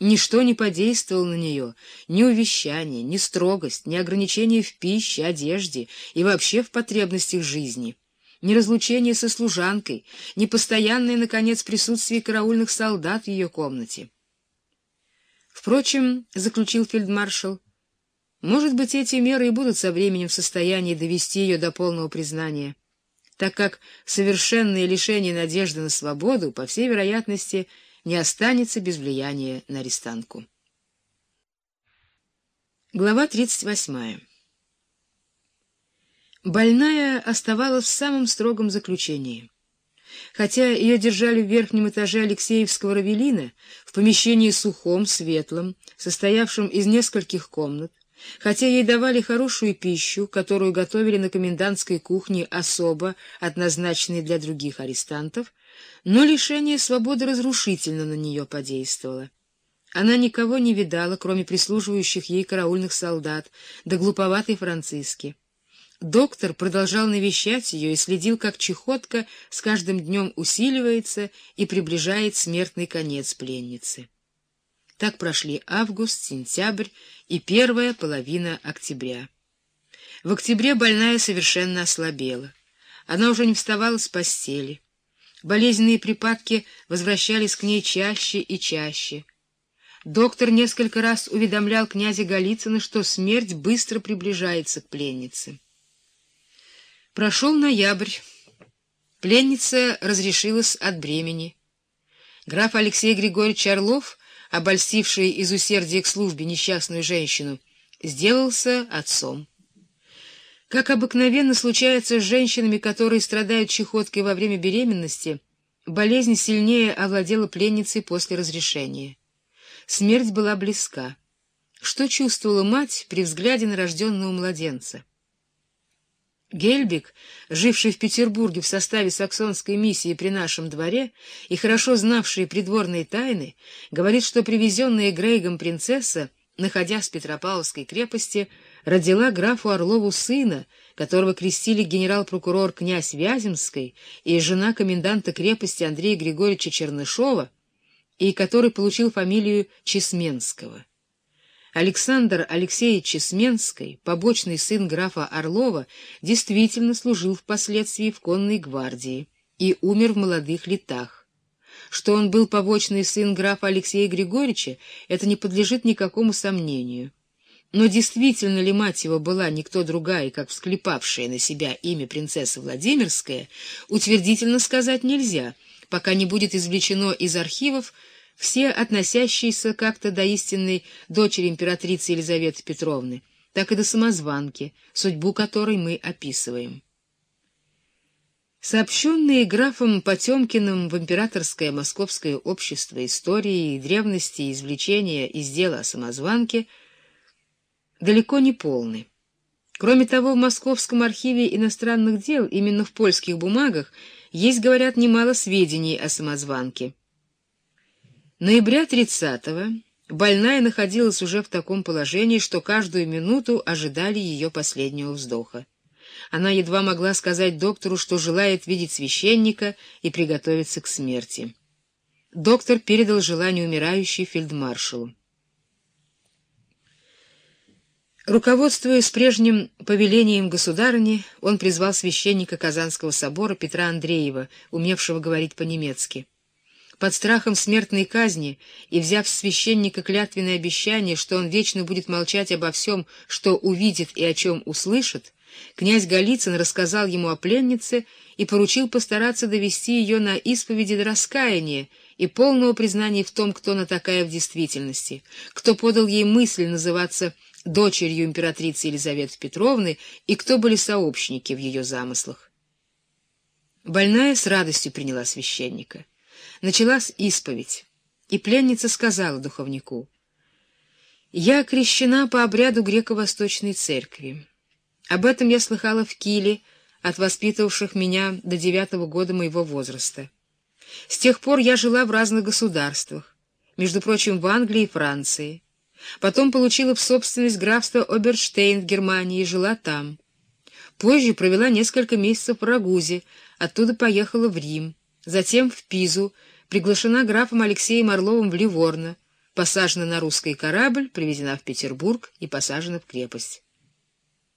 Ничто не подействовало на нее, ни увещание, ни строгость, ни ограничение в пище, одежде и вообще в потребностях жизни, ни разлучение со служанкой, ни постоянное, наконец, присутствие караульных солдат в ее комнате. Впрочем, — заключил фельдмаршал, — может быть, эти меры и будут со временем в состоянии довести ее до полного признания, так как совершенное лишение надежды на свободу, по всей вероятности, — не останется без влияния на арестантку. Глава 38. Больная оставалась в самом строгом заключении. Хотя ее держали в верхнем этаже Алексеевского равелина, в помещении сухом, светлом, состоявшем из нескольких комнат, хотя ей давали хорошую пищу, которую готовили на комендантской кухне особо, однозначной для других арестантов, но лишение свободы разрушительно на нее подействовало. Она никого не видала, кроме прислуживающих ей караульных солдат, да глуповатой Франциски. Доктор продолжал навещать ее и следил, как чехотка с каждым днем усиливается и приближает смертный конец пленницы. Так прошли август, сентябрь и первая половина октября. В октябре больная совершенно ослабела. Она уже не вставала с постели. Болезненные припадки возвращались к ней чаще и чаще. Доктор несколько раз уведомлял князя Голицына, что смерть быстро приближается к пленнице. Прошел ноябрь. Пленница разрешилась от бремени. Граф Алексей Григорьевич Орлов, обольстивший из усердия к службе несчастную женщину, сделался отцом. Как обыкновенно случается с женщинами, которые страдают чехоткой во время беременности, болезнь сильнее овладела пленницей после разрешения. Смерть была близка. Что чувствовала мать при взгляде на рожденного младенца? Гельбик, живший в Петербурге в составе саксонской миссии при нашем дворе и хорошо знавший придворные тайны, говорит, что привезенная Грейгом принцесса, находясь в Петропавловской крепости, родила графу Орлову сына, которого крестили генерал-прокурор князь Вяземской и жена коменданта крепости Андрея Григорьевича Чернышова, и который получил фамилию Чесменского. Александр Алексеевич Чесменский, побочный сын графа Орлова, действительно служил впоследствии в конной гвардии и умер в молодых летах. Что он был побочный сын графа Алексея Григорьевича, это не подлежит никакому сомнению. Но действительно ли мать его была никто другая, как всклепавшая на себя имя принцесса Владимирская, утвердительно сказать нельзя, пока не будет извлечено из архивов все относящиеся как-то до истинной дочери императрицы Елизаветы Петровны, так и до самозванки, судьбу которой мы описываем. Сообщенные графом Потемкиным в императорское московское общество истории и древности извлечения из дела о самозванке — далеко не полны. Кроме того, в Московском архиве иностранных дел, именно в польских бумагах, есть, говорят, немало сведений о самозванке. Ноября 30-го больная находилась уже в таком положении, что каждую минуту ожидали ее последнего вздоха. Она едва могла сказать доктору, что желает видеть священника и приготовиться к смерти. Доктор передал желание умирающей фельдмаршалу. Руководствуясь прежним повелением государыни, он призвал священника Казанского собора Петра Андреева, умевшего говорить по-немецки. Под страхом смертной казни и взяв с священника клятвенное обещание, что он вечно будет молчать обо всем, что увидит и о чем услышит, князь Голицын рассказал ему о пленнице и поручил постараться довести ее на исповеди до раскаяния и полного признания в том, кто она такая в действительности, кто подал ей мысль называться дочерью императрицы Елизаветы Петровны и кто были сообщники в ее замыслах. Больная с радостью приняла священника. Началась исповедь, и пленница сказала духовнику, «Я крещена по обряду греко-восточной церкви. Об этом я слыхала в Киле от воспитывавших меня до девятого года моего возраста. С тех пор я жила в разных государствах, между прочим, в Англии и Франции. Потом получила в собственность графство Оберштейн в Германии и жила там. Позже провела несколько месяцев в Рагузе, оттуда поехала в Рим, затем в Пизу, приглашена графом Алексеем Орловым в Ливорно, посажена на русский корабль, привезена в Петербург и посажена в крепость.